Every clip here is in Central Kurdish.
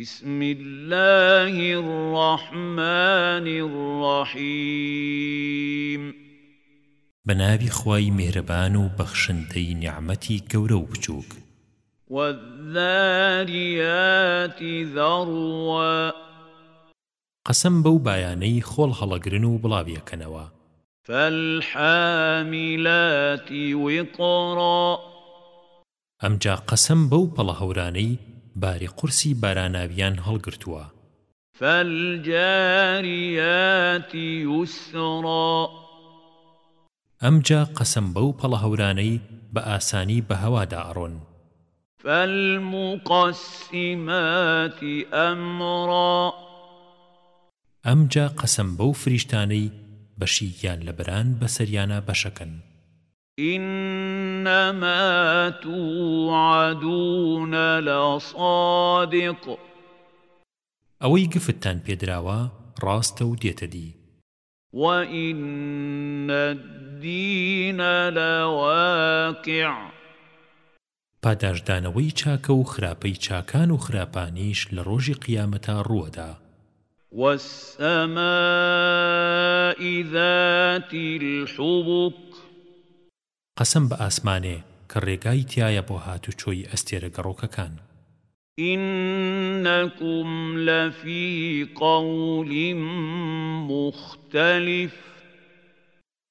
بسم الله الرحمن الرحيم بنابي خواي مهربان وبخشنتي نعمتي كورة وبجوك والذاريات ذروا قسم بو بياني خول هلقرن وبلاوية كنوا فالحاملات وقرا أمجا قسم بو بلا هوراني باری قورسی باراناویان هەڵگرتووە فالجاریات یسرا ئەمجا قەسم بەو پەڵە هەورانەی بە ئاسانی بە هەوادا ئەڕۆن فالمقسمات ئەمڕا ئەمجا قەسم بەو فریشتانەی بەشییان لە بەران بەسەریانە بەشەکەن إنما توعدون لصادق ئەوەی گفتتان پێدراوە ڕاستە و دێتە دی وَإِنَّ الدِّينَ لَوَاقِعٌ پاداشدانەوەی چاکە و خراپەی چاکان و خراپانیش لە ڕۆژی قیامەتە ڕووەدا وَالسَّمَاءِ ذَاتِ الْحُبُكِ قەسم بە ئاسمانێ کە ڕێگای تایە بۆ هاتوچۆی ئەستێرە گەڕۆکەکان إنكم لفي قول مختلف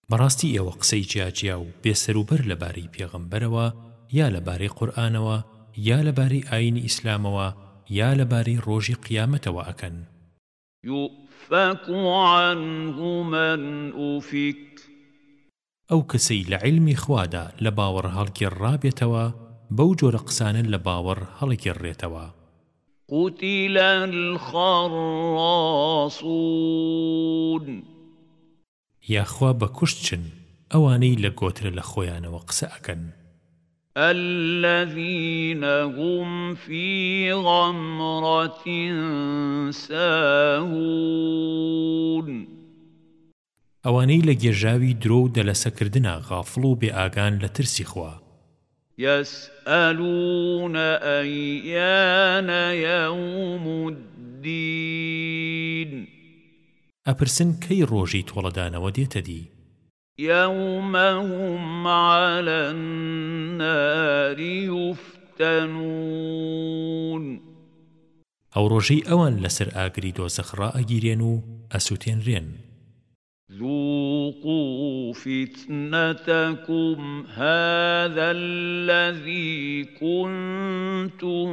بەڕاستی ئێوە قسەی جیاجیا و بێسەروبەر لەبارەی پێغەمبەرەوە یا لەبارەی قورآنەوە یا لەبارەی ئاینی ئیسلامەوە یا لەبارەی ڕۆژی قیامەتەوە ئەکەن يؤفك عنه من أفك ئەو کەسەی لە عیلمی خوادا لە باوەڕ هەڵگێڕابێتەوە بەو جۆرە قسانە لە باوەڕ هەڵگێڕێتەوە قتل الخراصون یاخوا بە کوشتچن ئەوانەی لە گۆترە لە خۆیانەوە قسە ئەکەن الذين هم في غمرة ساهون ئەوانەی لە گێژاوی درۆ و دەلەسەکردنا غافڵ و بێئاگان لە ترسی خوا يسألون أيان يوم الدين ئەپرسن کەی ڕۆژی تۆڵەدانەوە دێتە دی يومهم على النار يفتنون ئەو ڕۆژەی ئەوان لەسەر ئاگری دۆزەخڕا ئەگیرێن و ئەسووتێنرێن ذوقوا فتنتكم هذا الذي كنتم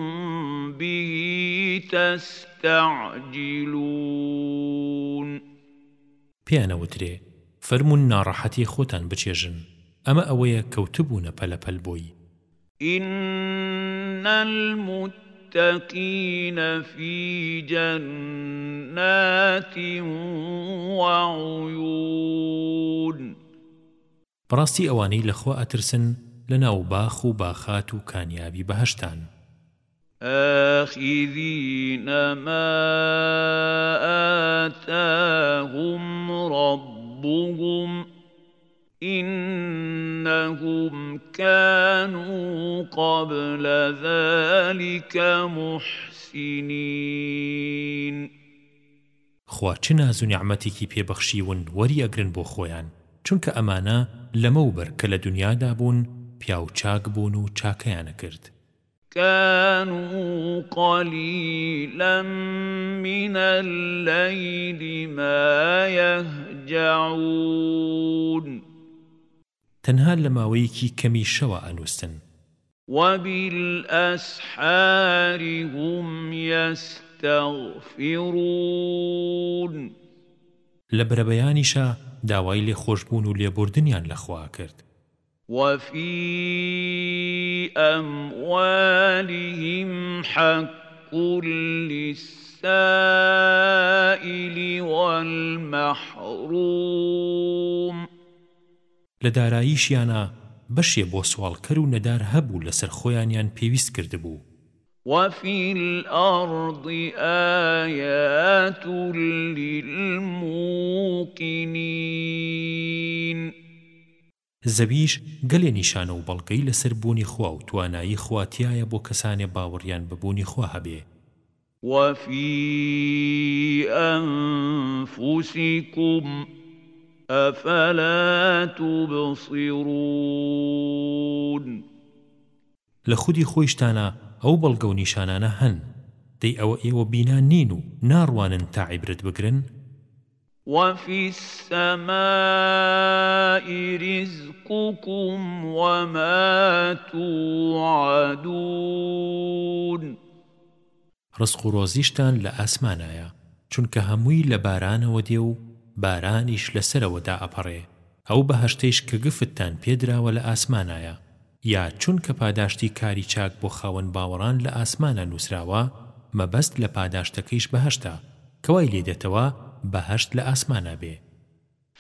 به تستعجلون پیانە وترێ فەرمونون ناڕەحەتی خۆتان بچێژن ئەمە ئەوەیە کەوتبوونە پەلەپەل بۆی إن المت للمتقين في جنات وعيون بەڕاستی ئەوانەی لەخوا ئەترسن لە ناو باخ و باخات و کانیابی بەهشتان ئەخیدینە مەتەهم ڕبووم إنهم كانوا قبل ذلك محسنين خوا چ ناز و نیعمەتێکی پێبەخشیون وەری ئەگرن بۆ خۆیان چونکە ئەمانە لەمەوبەر کە لە دنیادا بوون پیاو چاک بوون و چاکەیانە کرد كانوا قليلا من الليل ما يهجعون تەنها لە ماوەیەکی کەمی شەوە ئەنووسن وبالأسحار هم يستغفرون لبربيانيشا داوای لێ خۆشببوون و لێبوردنیان لەخوا کرد وفي أموالهم حق للسائل والمحروم لە داراییشیانە بەشێ بۆ سوالکەر و نەدار هەبوو لەسەر خۆیانیان پێویست کردبوو وفي الأرض آيات للموقنين زەویش گەلێ نیشانە و بەڵگەی لەسەر بوونی خوا و توانایی خواتیایە بۆ کەسانێ باوەڕیان ببوونی خوا هەبێ وفي أنفسكم ئەفەلا تو بسیڕون لە خودی خۆیشتانە ئەو بەڵگە و نیشانانە هەن دەی ئەوە ئێوە بینا نین و ناڕوانن تا عیبرت بگرن وفي السماء رزقكم وما توعدون ڕزق و ڕۆزیشتان لە ئاسمانایە چونکە هەمووی لە بارانەوە دێ و بارانیش لەسەرەوەدا ئەپەڕێ ئەو بەهشتەیش کە گفتتان پێدراوە لە ئاسمانایە یا چونکە پاداشتی کاری چاک بۆ خاوەن باوەڕان لە ئاسمانە نووسراوە مەبەست لە پاداشتەکەیش بەهشتا کەوای لێدێتەوە بەهشت لە ئاسمانە بێ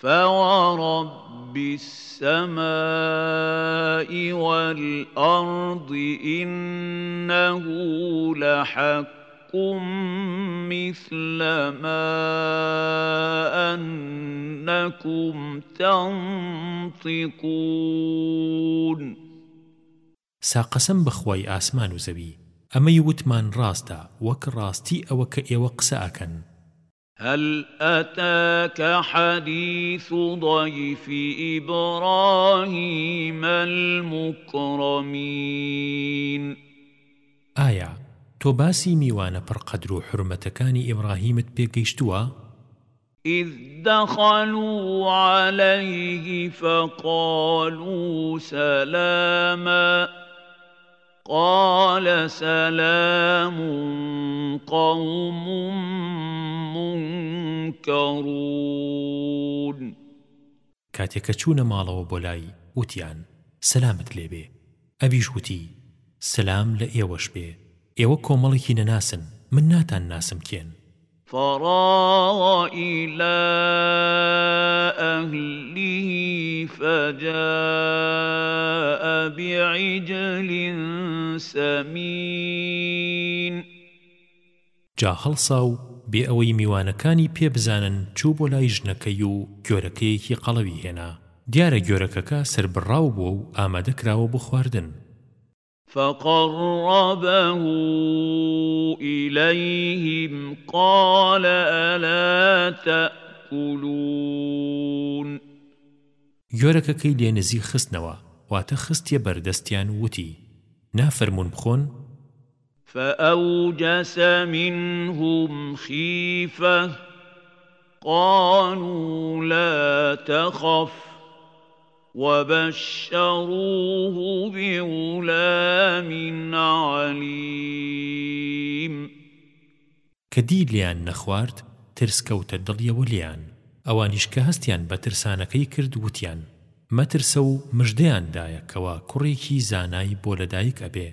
فورب السماء والأرض إنه لحق أنكم مثل ما أنكم تنطقون ساقسم بخوي آسمان وزبي ئەمەی وتمان ڕاستە وەک ڕاستی ئەوە کە ئێوە قسەکەن هل أتاك حديث ضيف إبراهيم المكرمين آية تۆ باسی میوانە پڕقەدر و حرمەتەکانی ئیبراهیمت پێگەیشتووە؟ إذ دخلوا عليه فقالوا سلاما قال سلام قوم منكرون کاتێکە چوونە ماڵەوە بۆ لای وتیان سەلامت لێبێ ئەویش وتی سلام لە ئێوەش بێ ئێوە کۆمەڵێکی نەناسن من ناتان ناسم کێن فراغ إلى أهله فجاء بعجل سمين جا هەڵساو بێ ئەوەی میوانەکانی پێ بزانن چوو بۆ لای ژنەکەی و گۆرەکەیەکی قەڵەوی هێنا دیارە گۆرەکەکە سربڕاو بووە و ئامادەکراوە بۆ خواردن فقربه إليهم قال ألا تأكلون گۆرەکەکەی لێ نزی خستنەوە واتە خستیە بەردەستیان وتی نافەرمونون بخۆن فأوجس منهم خيفة قالوا لا تخف وبشروه بغلام عليم کە دی لیان نەخوارد ترسکەوتە دڵیەوە لیان ئەوانیش کە هەستیان بە ترسانەکەی کرد وتیان مەترسە و مژدەیاندایە کەوا کوڕێکی زانایی بۆ لەدایک ئەبێ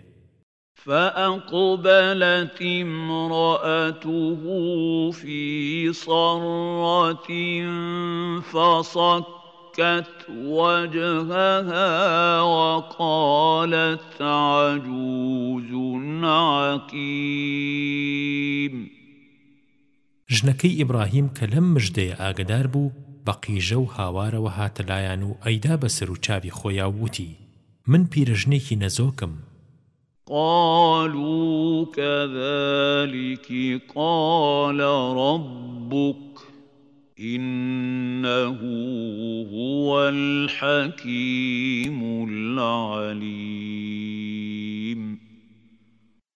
فأقبلت امرأته في صرة فصك فَكَّتْ وَجْهَهَا وَقَالَتْ عَجُوزٌ عَقِيمٌ ژنەکەی ئیبراهیم کە لەم مژدەیە ئاگدار بوو بە قیژە و هاوارەوە هاتەلایەن و ئەیدا بە سەر و چاوی خۆیان وتی من پیرەژنێکی نەزۆکم قالوا كذلك قال ربك إنه هو الحكيم العليم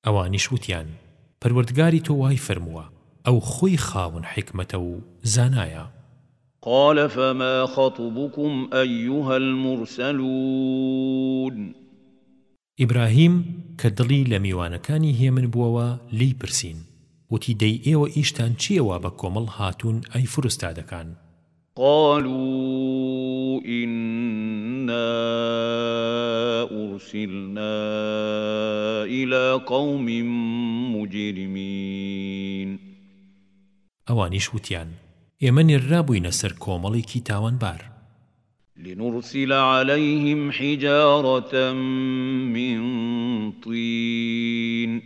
ئەوانیش وتیان پەروەردگاری تۆ وای فەرمووە ئەو خۆی خاون حکمەتە و زانایە قال فما خطبكم أيها المرسلون إبراهيم کە دڵی لە میوانەکانی هێمن بووەوە لی پرسین وتی دەی ئێوە ئیشتان چیەوە بە کۆمەڵ هاتوون ئەی فرستادەکان قالوا إنا أرسلنا إلى قوم مجرمين أوانيش وتيان إمن الرابو نسر كومالي كي تاوان بار لنرسل عليهم حجارة من طين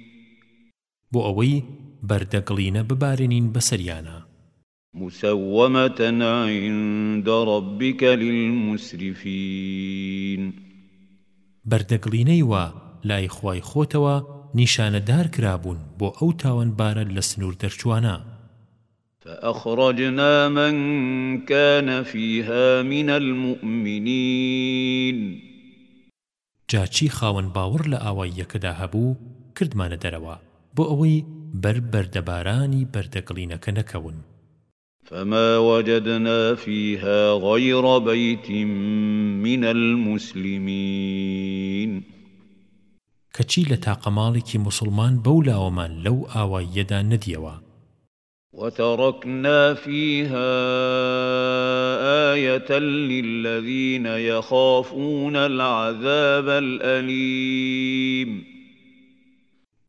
بو أوي بەردەگڵینە ببارێنین بەسەریانە مسەوەمەتە عندە للمسرفین بەردەگڵینەی وە لای خوای خۆتەوە نیشانەدار کرابوون بۆ ئەو تاوانبارە لە سنوور دەرچوانە فأخرجنا من كان فيها من المؤمنين جاچی خاون باور لە ئاوای یەکەدا هەبوو کردمانە دەرەوە بۆ ئەوەی بەر بەردەبارانی بەردەگڵینەکە نەکەون فما وجدنا فيها غير بيت من المسلمين کەچی لە تاقەماڵێکی مسلمان بەولاوەمان لەو ئاواییەدا نەدیەوە وتركنا فيها آية للذين يخافون العذاب الأليم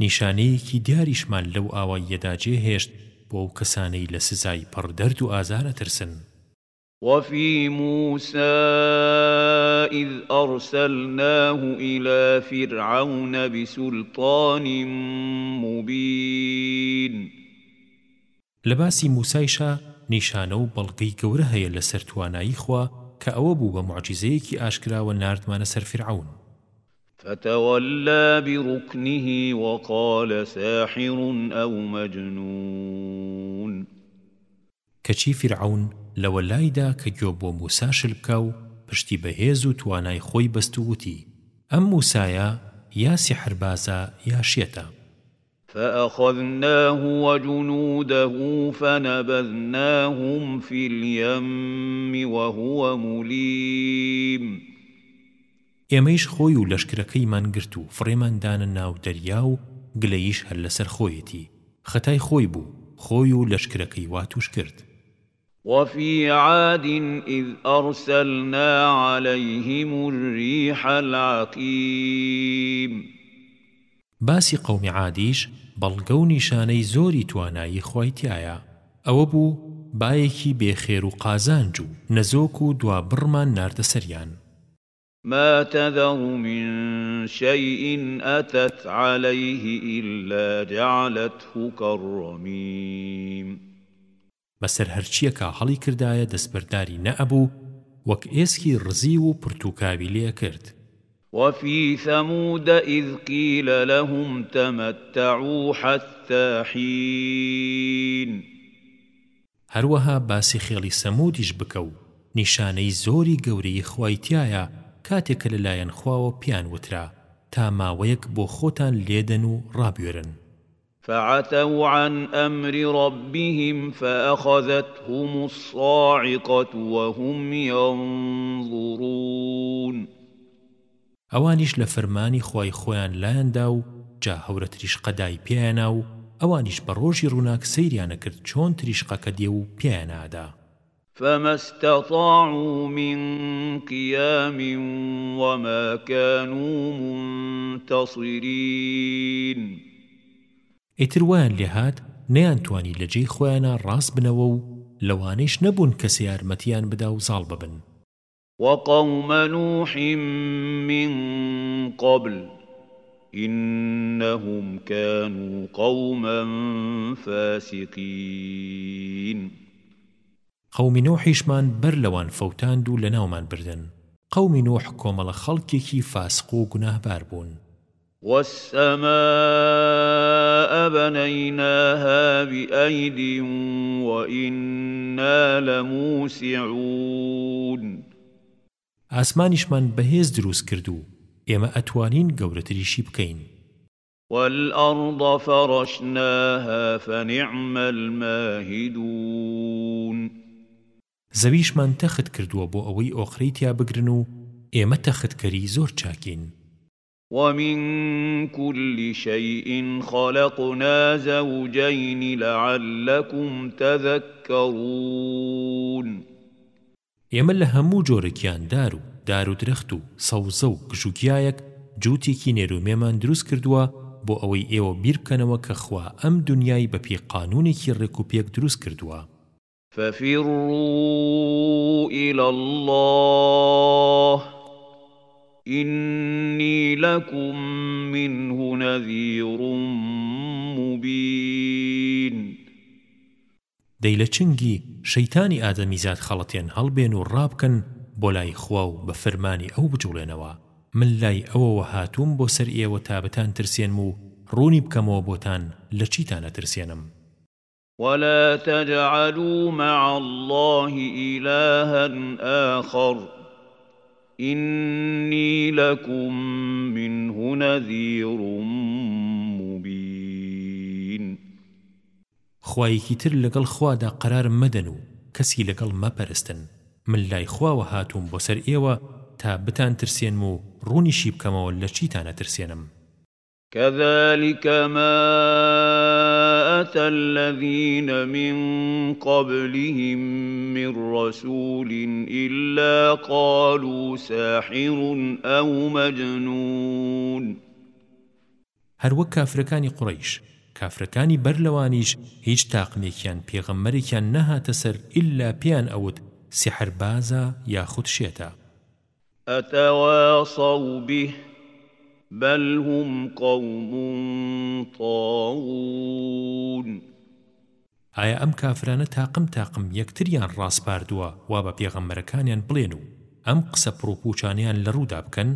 نیشانەیەکی دیاریشمان لەو ئاوایەدا جێهێشت بۆ کەسانەی لە سزای پڕدەرد و ئازارە ترسن وفي موسى إذ أرسلناه إلى فرعون بسلطان مبين لباسي موسايشا نیشانە و بەڵگەی گەورە هەیە لە سەرتوانایی خوا کە ئەوە بوو بە معجزەیەکی ئاشکرا و ناردمانە سەرفرعون فتولى بركنه وقال ساحر أو مجنون كشي فرعون لو لايدا كجوب وموسى شلكاو پشتی بەهێز و توانای خۆی بەستووتی ئەم موسایە یا سحربازە یا شێتە فأخذناه وجنوده فنبذناهم في اليم وهو مليم ئێمەیش خۆی و لەشکرەکەیمان گرت و فڕێماندانە ناو دەریا و گلەیش هەر لەسەر خۆیەتی خەتای خۆی بوو خۆی و لەشکرەکەی واتوش کرد وفي عاد إذ أرسلنا عليهم الريح العقيم باسی قوم عادیش بەڵگە و نیشانەی زۆری توانایی خوایتیایە ئەوە بوو باەکی بێخێر و قازانج و نەزۆک و دوابڕمان ناردە سەریان ما تذر من شيء أتت عليه إلا جعلته كالرميم بەسەر هەرچیەکە هەڵی کردایە دەستبەرداری نەئەبوو وەک ئێسکی ڕزی و پرتوکاوی لێ کرد وفي ثمود إذ قيل لهم تمتعوا حتى حين هەروەها باسی خێڵی سەمودیش بکە و نیشانەی زۆری گەورەی خوایتیایە کاتێک کە لەلایەن خواوە پیان وترا تا ماوەیەک بۆ خۆتان لێدەن و ڕابێرن فعتوا عن أمر ربهم فأخذتهم الصاعقة وهم ينظرون ئەوانیش لە فەرمانی خۆی خۆیان لایەندا و جا هەورە تریشقەدای پیانە و ئەوانیش بە ڕۆژی ڕووناک سەیریانە کرد چۆن تریشقەکە دێ و پیانادا فما استطاعوا من قيام وما كانوا منتصرين ئیتر ویان لێهات نەیانتوانی لە جێی خۆیانە ڕاست بنەوە و لەوانەیش نەبوون کەسە یارمەتیان بدا و زاڵ ببن وقوم نوح من قبل إنهم كانوا قوما فاسقين قومی نوحیشمان بەر لەوان فەوتاند و لە ناومان بردن قومی نوح کۆمەڵە خەڵکێکی فاسق و گوناهبار بوون والسماء بنيناها بأيد وإنا لموسعون ئاسمانیشمان بەهێز دروست کرد و ئێمە ئەتوانین گەورەتریشی بکەین والأرض فرشناها فنعم الماهدون زەویشمان تەخت کردووە بۆ ئەوەی ئۆخرەی تیا بگرن و ئێمە تەختکەری زۆر چاکین ومن كل شيء خلقنا زوجين لعلكم تذكرون ئێمە لە هەموو جۆرەکیان دار و دار و درەخت و سەوزە و گشوکیایەک جووتێکی نێرومێمان دروست کردووە بۆ ئەوەی ئێوە بیر بکەنەوە کە خوا ئەم دنیای بەپی قانونێکی ڕێک و پێک دروست کردووە ففروا إلى الله إني لكم منه نذير مبين دەی لە چنگی شەیتانی ئادەمیزاد خەڵەتێن هەڵبێن و ڕابکەن بۆ لای خوا و بە فەرمانی ئەو بجوڵێنەوە من لای ئەوەوە هاتووم بۆ سەر ئێوە تابتان ترسێنم و ڕوونی بکەمەوە بۆتان لە چیتانە ترسێنم ولا تجعلوا مع الله إلها آخر إني لكم منه نذير مبين خوایەکی تر لەگەڵ خوادا قرار مەدەن و کەسی لەگەڵ مەپەرستن من لای خواوە هاتووم بۆ سەر ئێوە تا بتان ترسێنم و ڕوونیشی بکەمەوە لە چیتانە ترسێنم كذلك ما آتى الذين من قبلهم من رسول إلا قالوا ساحر أو مجنون هەروە کافرەکانی قڕیش کافرەکانی بەرلەوانیش هیچ تاقمێکیان پێغەممەرێکیان نەهاتە سەر ئللا پیان ئەوت سحربازە یاخود شێتە ئەتەوە سەوبی بل هم قوم طاغون ئایا ئەم کافرانە تاقم تاقم یەکتریان ڕاستپاردووە وا بە پێغەمبەرەکانیان بڵێن و ئەم قسە پرۆپوچانیان لە ڕوودا بکەن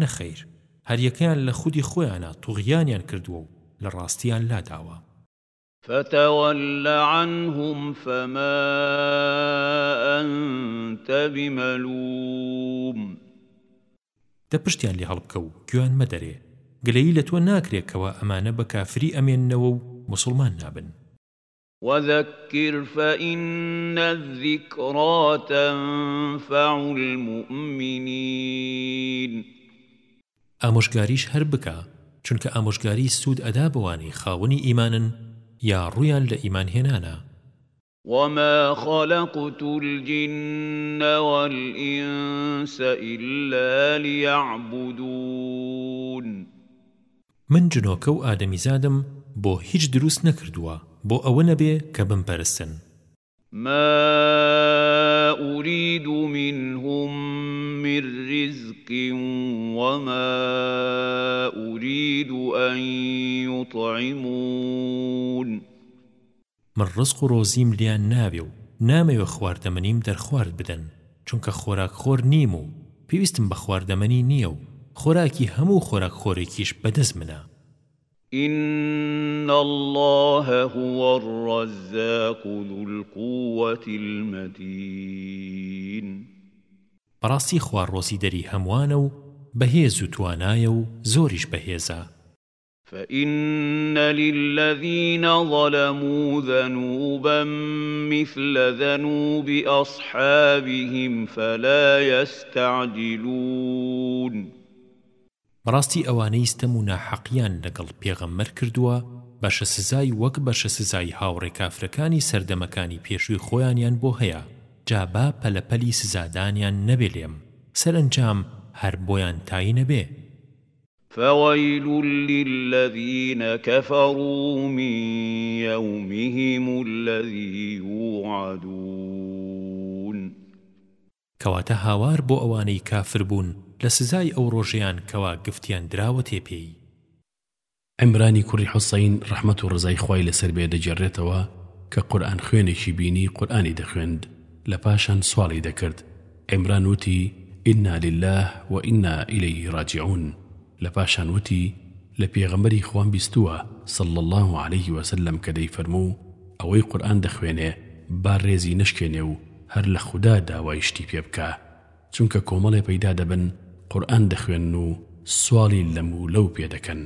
نەخەیر هەریەکەیان لە خودی خۆیانە توغیانیان کردووە و لە ڕاستیان لاداوە فتول عنهم فما أنت بملوم دەپشتیان لێ هەڵبکە و گویان مەدەرێ گلەیی لە تۆ ناکرێکەوە ئەمانە بە کافری ئەمێننەوە و مسلمان نابن وذكر فإن الذكرى تنفع المؤمنين ئامۆژگاریش هەر بکە چونکە ئامۆژگاری سوود ئەدا بوانی خاوەنی ئیمانن یا ڕویان لە ئیمانهێنانە وما خلقت الجن والإنس إلا ليعبدون من جنۆکە و ئادەمیزادم بۆ هیچ دروست نەکردووە بۆ ئەوە نەبێ کە بمپەرستن ما أريد منهم من رزق وما أريد أن يطعمون من ڕزق و ڕۆزیم لیان ناوێ و نامەوێ خواردەمەنیم دەرخوارد بدەن چونکە خۆراک خۆر نیم و پێویستم بە خواردەمەنی نییە و خۆراکی هەموو خۆراک خۆرێکیش بەدەست منە إن الله هو الرزاق ذو القوة المتين براسي خوار روسي دري هموانو بهيز توانايو زورش بهيزا فإن للذين ظلموا ذنوبا مثل ذنوب أصحابهم فلا يستعجلون بەڕاستی ئەوانەی ستەم و ناحەقیان لەگەڵ پێغەممەر کردووە بەشە سزای وەک بەشە سزای هاوڕێ کافرەکانی سەردەمەکانی پێشووی خۆیانیان بۆ هەیە جابا پەلەپەلی سزادانیان نەبێ لێم سەرنجام هەر بۆیان تایی نەبێ فويل للذين كفروا من يومهم الذي يوعدون کەواتە هاوار بۆ ئەوانەی کافر بوون لە سزای ئەو ڕۆژیان کەوا گفتیان دراوە تێپێی ئەمرانی کوڕی حوسین ڕەحمەت و ڕزای خی لەسەر بێ دەجێڕێتەوە کە قورآن خوێنێکی بینی قورآانی دەخوێند لە پاشان سواڵی دەکرد ئەمران وتی ئنا لله وئنا ئیلەی ڕاجعون لە پاشانوتی لە پێغەمەری خوان بیستووە سڵ الله عليه وسلم کە دەی فەرموو ئەوەی قورآن دەخوێنێ با ڕێزی نشکێنێ و هەر لە خوددا داوای شتی پێ بکە چونکە کۆمەڵێ پەیدا دەبن قورآن دەخوێن و سوالی لەم و لەو پێ دەکەن